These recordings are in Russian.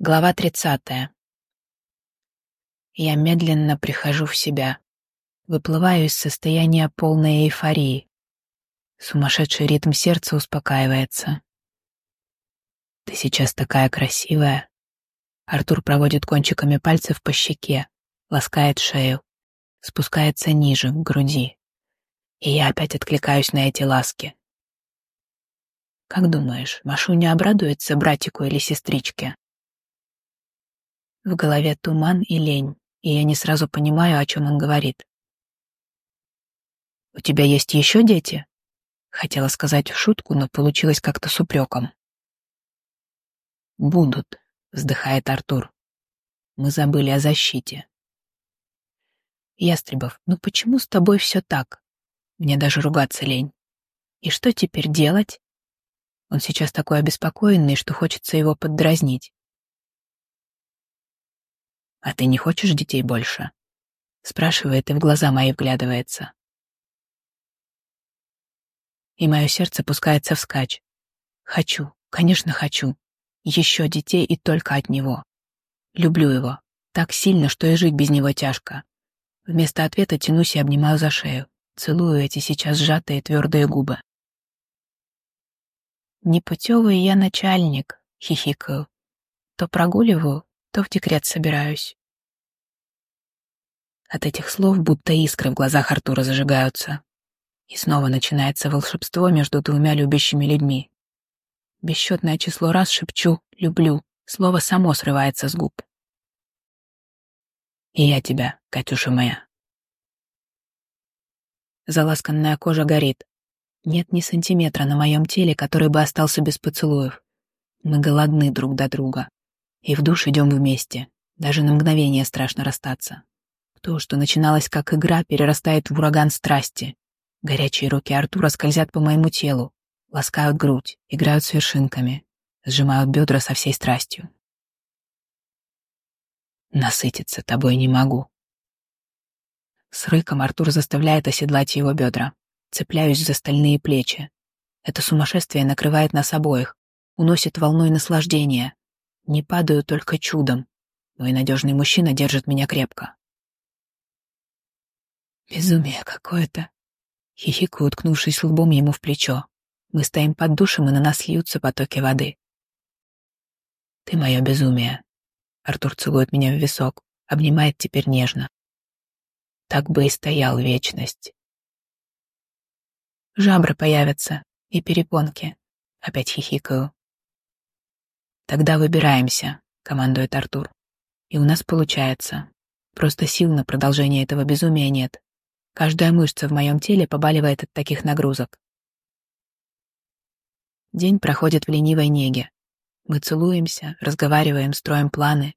Глава 30. Я медленно прихожу в себя, выплываю из состояния полной эйфории. Сумасшедший ритм сердца успокаивается. Ты сейчас такая красивая. Артур проводит кончиками пальцев по щеке, ласкает шею, спускается ниже, к груди. И я опять откликаюсь на эти ласки. Как думаешь, Машуня обрадуется братику или сестричке? В голове туман и лень, и я не сразу понимаю, о чем он говорит. «У тебя есть еще дети?» Хотела сказать в шутку, но получилось как-то с упреком. «Будут», — вздыхает Артур. «Мы забыли о защите». «Ястребов, ну почему с тобой все так? Мне даже ругаться лень. И что теперь делать?» Он сейчас такой обеспокоенный, что хочется его поддразнить. «А ты не хочешь детей больше?» Спрашивает и в глаза мои вглядывается. И мое сердце пускается вскачь. Хочу, конечно, хочу. Еще детей и только от него. Люблю его. Так сильно, что и жить без него тяжко. Вместо ответа тянусь и обнимаю за шею. Целую эти сейчас сжатые твердые губы. Непутевый я начальник, хихикаю. То прогуливаю, то в декрет собираюсь. От этих слов будто искры в глазах Артура зажигаются. И снова начинается волшебство между двумя любящими людьми. Бесчетное число раз шепчу «люблю», слово само срывается с губ. И я тебя, Катюша моя. Заласканная кожа горит. Нет ни сантиметра на моем теле, который бы остался без поцелуев. Мы голодны друг до друга. И в душ идем вместе. Даже на мгновение страшно расстаться. То, что начиналось как игра, перерастает в ураган страсти. Горячие руки Артура скользят по моему телу, ласкают грудь, играют с вершинками, сжимают бедра со всей страстью. Насытиться тобой не могу. С рыком Артур заставляет оседлать его бедра. Цепляюсь за стальные плечи. Это сумасшествие накрывает нас обоих, уносит волной наслаждения, не падаю только чудом. Мой надежный мужчина держит меня крепко. Безумие какое-то. Хихикаю, уткнувшись лбом ему в плечо. Мы стоим под душем, и на нас льются потоки воды. Ты мое безумие. Артур целует меня в висок, обнимает теперь нежно. Так бы и стоял вечность. Жабры появятся и перепонки. Опять хихикаю. «Тогда выбираемся», — командует Артур. «И у нас получается. Просто сил на продолжение этого безумия нет. Каждая мышца в моем теле побаливает от таких нагрузок. День проходит в ленивой неге. Мы целуемся, разговариваем, строим планы.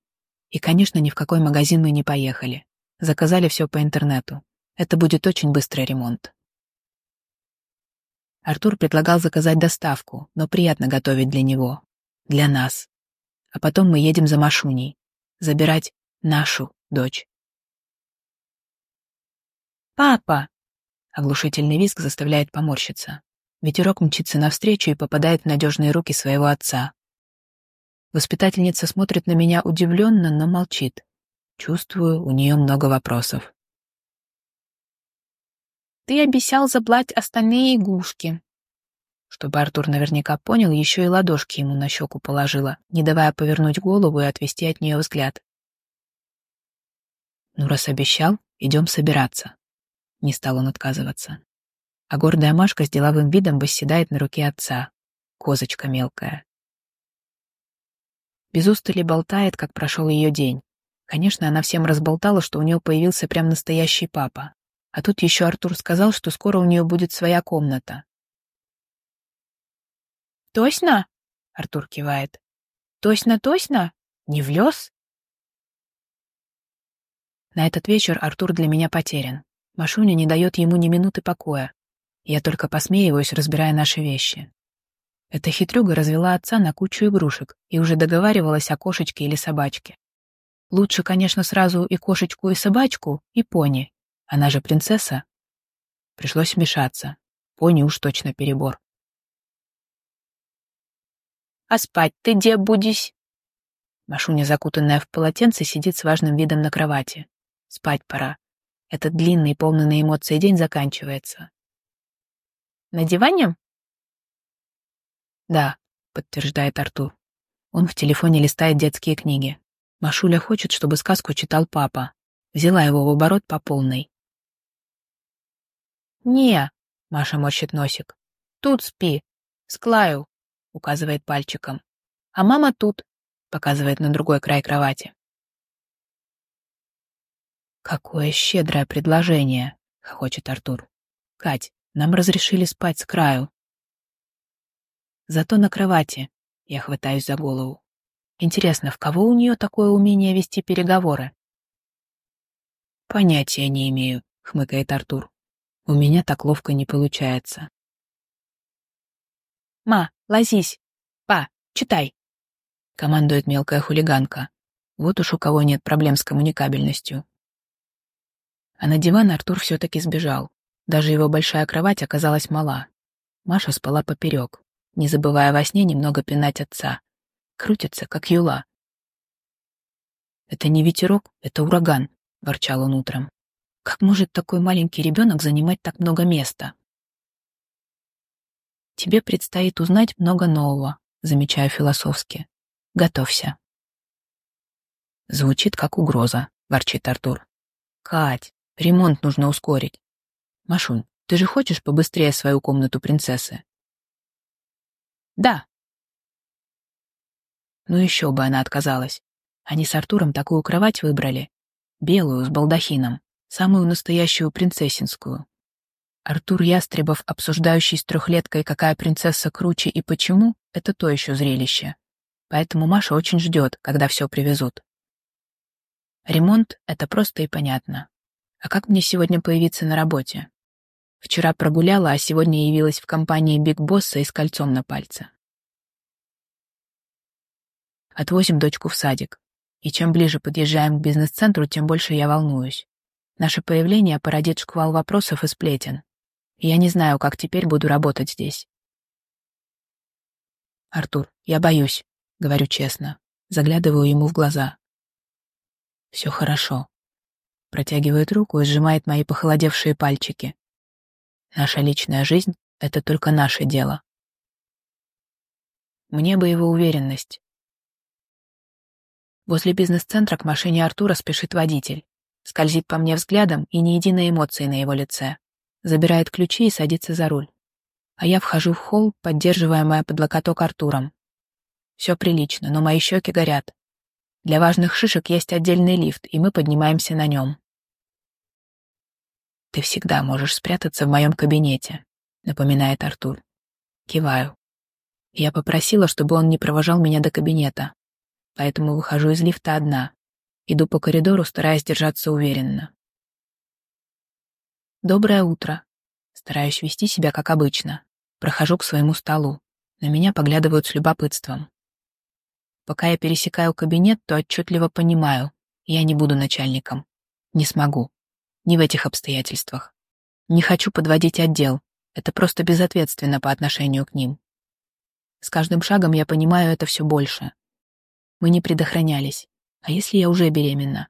И, конечно, ни в какой магазин мы не поехали. Заказали все по интернету. Это будет очень быстрый ремонт. Артур предлагал заказать доставку, но приятно готовить для него, для нас. А потом мы едем за Машуней. Забирать нашу дочь. «Папа!» Оглушительный визг заставляет поморщиться. Ветерок мчится навстречу и попадает в надежные руки своего отца. Воспитательница смотрит на меня удивленно, но молчит. Чувствую, у нее много вопросов. «Ты обещал заблать остальные игрушки», чтобы Артур наверняка понял, еще и ладошки ему на щеку положила, не давая повернуть голову и отвести от нее взгляд. «Ну, раз обещал, идем собираться». Не стал он отказываться. А гордая Машка с деловым видом восседает на руке отца. Козочка мелкая. Без устали болтает, как прошел ее день. Конечно, она всем разболтала, что у нее появился прям настоящий папа. А тут еще Артур сказал, что скоро у нее будет своя комната, «Точно?» — Артур кивает. «Точно-точно? Не в лес?» На этот вечер Артур для меня потерян. Машуня не дает ему ни минуты покоя. Я только посмеиваюсь, разбирая наши вещи. Эта хитрюга развела отца на кучу игрушек и уже договаривалась о кошечке или собачке. Лучше, конечно, сразу и кошечку, и собачку, и пони. Она же принцесса. Пришлось вмешаться. Пони уж точно перебор. А спать ты где будешь?» Машуня, закутанная в полотенце, сидит с важным видом на кровати. Спать пора. Этот длинный, полный на эмоции день заканчивается. На диване? Да, подтверждает Артур. Он в телефоне листает детские книги. Машуля хочет, чтобы сказку читал папа. Взяла его в оборот по полной. «Не», — Маша морщит носик. «Тут спи. С Клаю», — указывает пальчиком. «А мама тут», — показывает на другой край кровати. «Какое щедрое предложение!» — хохочет Артур. «Кать, нам разрешили спать с краю». Зато на кровати я хватаюсь за голову. Интересно, в кого у нее такое умение вести переговоры? «Понятия не имею», — хмыкает Артур. «У меня так ловко не получается». «Ма, лазись! Па, читай!» — командует мелкая хулиганка. Вот уж у кого нет проблем с коммуникабельностью. А на диван Артур все-таки сбежал. Даже его большая кровать оказалась мала. Маша спала поперек, не забывая во сне немного пинать отца. Крутится, как юла. «Это не ветерок, это ураган», — ворчал он утром. «Как может такой маленький ребенок занимать так много места?» «Тебе предстоит узнать много нового», — замечаю философски. «Готовься». Звучит как угроза, ворчит Артур. «Кать, Ремонт нужно ускорить. Машунь, ты же хочешь побыстрее свою комнату принцессы? Да. Ну еще бы она отказалась. Они с Артуром такую кровать выбрали. Белую, с балдахином. Самую настоящую принцессинскую. Артур Ястребов, обсуждающий с трехлеткой, какая принцесса круче и почему, это то еще зрелище. Поэтому Маша очень ждет, когда все привезут. Ремонт — это просто и понятно. А как мне сегодня появиться на работе? Вчера прогуляла, а сегодня явилась в компании Биг Босса и с кольцом на пальце. Отвозим дочку в садик. И чем ближе подъезжаем к бизнес-центру, тем больше я волнуюсь. Наше появление породит шквал вопросов и сплетен. Я не знаю, как теперь буду работать здесь. «Артур, я боюсь», — говорю честно. Заглядываю ему в глаза. «Все хорошо протягивает руку и сжимает мои похолодевшие пальчики. Наша личная жизнь — это только наше дело. Мне бы его уверенность. Возле бизнес-центра к машине Артура спешит водитель. Скользит по мне взглядом и ни единой эмоции на его лице. Забирает ключи и садится за руль. А я вхожу в холл, поддерживаемая под локоток Артуром. Все прилично, но мои щеки горят. Для важных шишек есть отдельный лифт, и мы поднимаемся на нем. «Ты всегда можешь спрятаться в моем кабинете», — напоминает Артур. Киваю. Я попросила, чтобы он не провожал меня до кабинета, поэтому выхожу из лифта одна. Иду по коридору, стараясь держаться уверенно. «Доброе утро». Стараюсь вести себя как обычно. Прохожу к своему столу. На меня поглядывают с любопытством. Пока я пересекаю кабинет, то отчетливо понимаю, я не буду начальником. Не смогу. Не в этих обстоятельствах. Не хочу подводить отдел. Это просто безответственно по отношению к ним. С каждым шагом я понимаю это все больше. Мы не предохранялись. А если я уже беременна?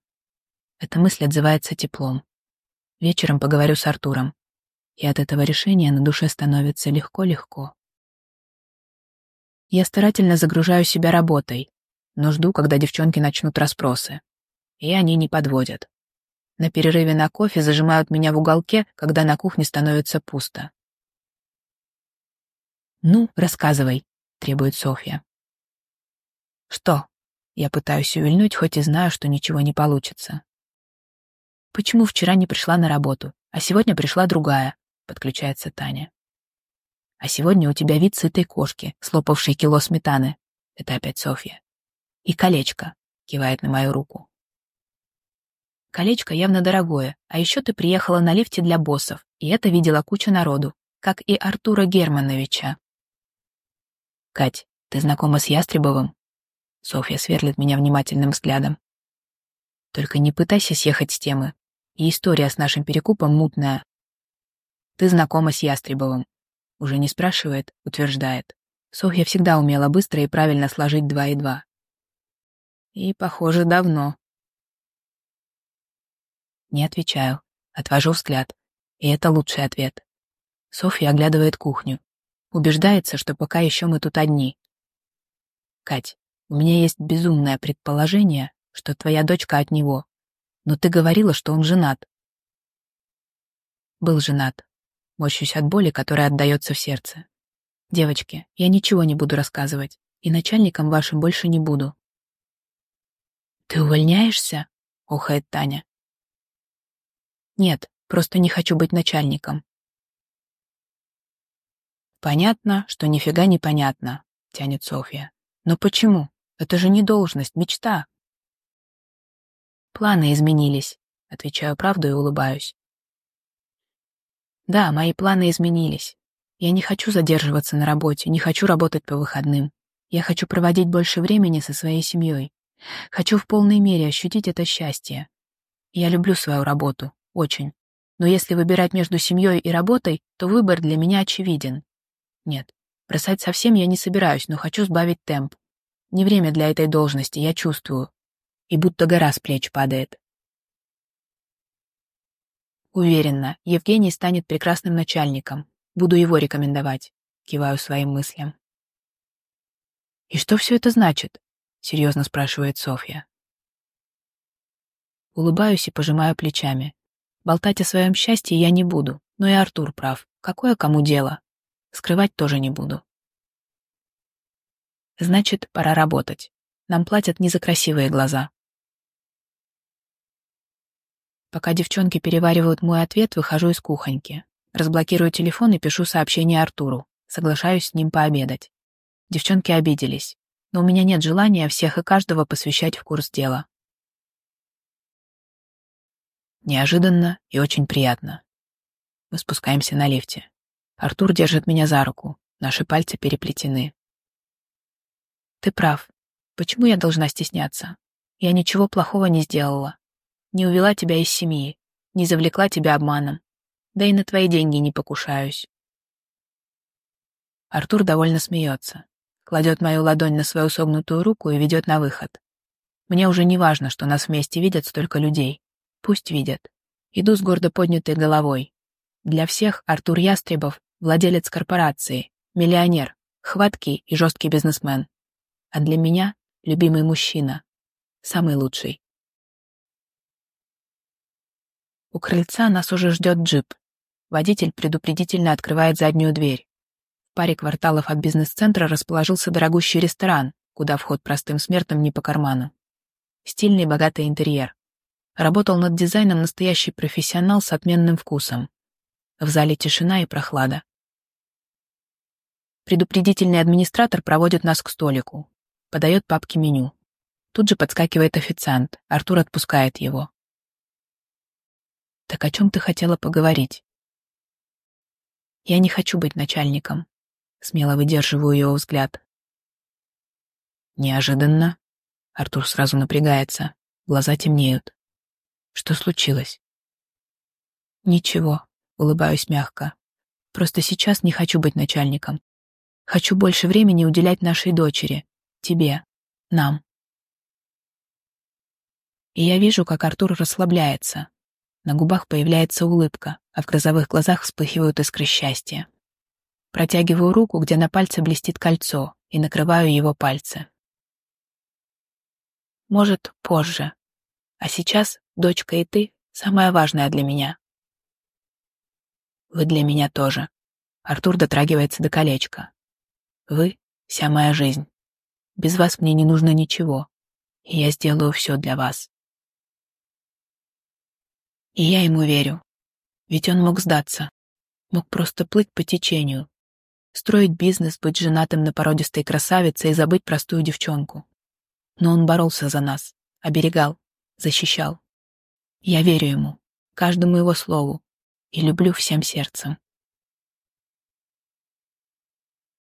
Эта мысль отзывается теплом. Вечером поговорю с Артуром. И от этого решения на душе становится легко-легко. Я старательно загружаю себя работой, но жду, когда девчонки начнут расспросы. И они не подводят. На перерыве на кофе зажимают меня в уголке, когда на кухне становится пусто. «Ну, рассказывай», — требует Софья. «Что?» Я пытаюсь увильнуть, хоть и знаю, что ничего не получится. «Почему вчера не пришла на работу, а сегодня пришла другая?» — подключается Таня. А сегодня у тебя вид сытой кошки, слопавшей кило сметаны. Это опять Софья. И колечко, кивает на мою руку. Колечко явно дорогое, а еще ты приехала на лифте для боссов, и это видела куча народу, как и Артура Германовича. Кать, ты знакома с Ястребовым? Софья сверлит меня внимательным взглядом. Только не пытайся съехать с темы. И история с нашим перекупом мутная. Ты знакома с Ястребовым, уже не спрашивает, утверждает. Софья всегда умела быстро и правильно сложить два и два. И, похоже, давно. Не отвечаю, отвожу взгляд. И это лучший ответ. Софья оглядывает кухню. Убеждается, что пока еще мы тут одни. Кать, у меня есть безумное предположение, что твоя дочка от него. Но ты говорила, что он женат. Был женат. Морщусь от боли, которая отдается в сердце. Девочки, я ничего не буду рассказывать, и начальником вашим больше не буду. «Ты увольняешься?» — охает Таня. «Нет, просто не хочу быть начальником». «Понятно, что нифига не понятно», — тянет Софья. «Но почему? Это же не должность, мечта». «Планы изменились», — отвечаю правду и улыбаюсь. «Да, мои планы изменились. Я не хочу задерживаться на работе, не хочу работать по выходным. Я хочу проводить больше времени со своей семьей. Хочу в полной мере ощутить это счастье. Я люблю свою работу, очень. Но если выбирать между семьей и работой, то выбор для меня очевиден. Нет, бросать совсем я не собираюсь, но хочу сбавить темп. Не время для этой должности, я чувствую. И будто гора с плеч падает. Уверена, Евгений станет прекрасным начальником. Буду его рекомендовать. Киваю своим мыслям. И что все это значит? — серьезно спрашивает Софья. Улыбаюсь и пожимаю плечами. Болтать о своем счастье я не буду, но и Артур прав. Какое кому дело? Скрывать тоже не буду. Значит, пора работать. Нам платят не за красивые глаза. Пока девчонки переваривают мой ответ, выхожу из кухоньки. Разблокирую телефон и пишу сообщение Артуру. Соглашаюсь с ним пообедать. Девчонки обиделись но у меня нет желания всех и каждого посвящать в курс дела. Неожиданно и очень приятно. Мы спускаемся на лифте. Артур держит меня за руку, наши пальцы переплетены. Ты прав. Почему я должна стесняться? Я ничего плохого не сделала. Не увела тебя из семьи, не завлекла тебя обманом. Да и на твои деньги не покушаюсь. Артур довольно смеется кладет мою ладонь на свою согнутую руку и ведет на выход. Мне уже не важно, что нас вместе видят столько людей. Пусть видят. Иду с гордо поднятой головой. Для всех Артур Ястребов — владелец корпорации, миллионер, хваткий и жесткий бизнесмен. А для меня — любимый мужчина. Самый лучший. У крыльца нас уже ждет джип. Водитель предупредительно открывает заднюю дверь паре кварталов от бизнес-центра расположился дорогущий ресторан, куда вход простым смертным не по карману. Стильный богатый интерьер. Работал над дизайном настоящий профессионал с отменным вкусом. В зале тишина и прохлада. Предупредительный администратор проводит нас к столику. Подает папки меню. Тут же подскакивает официант. Артур отпускает его. «Так о чем ты хотела поговорить?» «Я не хочу быть начальником. Смело выдерживаю его взгляд. Неожиданно. Артур сразу напрягается. Глаза темнеют. Что случилось? Ничего. Улыбаюсь мягко. Просто сейчас не хочу быть начальником. Хочу больше времени уделять нашей дочери. Тебе. Нам. И я вижу, как Артур расслабляется. На губах появляется улыбка, а в грозовых глазах вспыхивают искры счастья. Протягиваю руку, где на пальце блестит кольцо, и накрываю его пальцы. Может, позже. А сейчас дочка и ты — самое важное для меня. Вы для меня тоже. Артур дотрагивается до колечка. Вы — вся моя жизнь. Без вас мне не нужно ничего, и я сделаю все для вас. И я ему верю, ведь он мог сдаться, мог просто плыть по течению, строить бизнес, быть женатым на породистой красавице и забыть простую девчонку. Но он боролся за нас, оберегал, защищал. Я верю ему, каждому его слову, и люблю всем сердцем.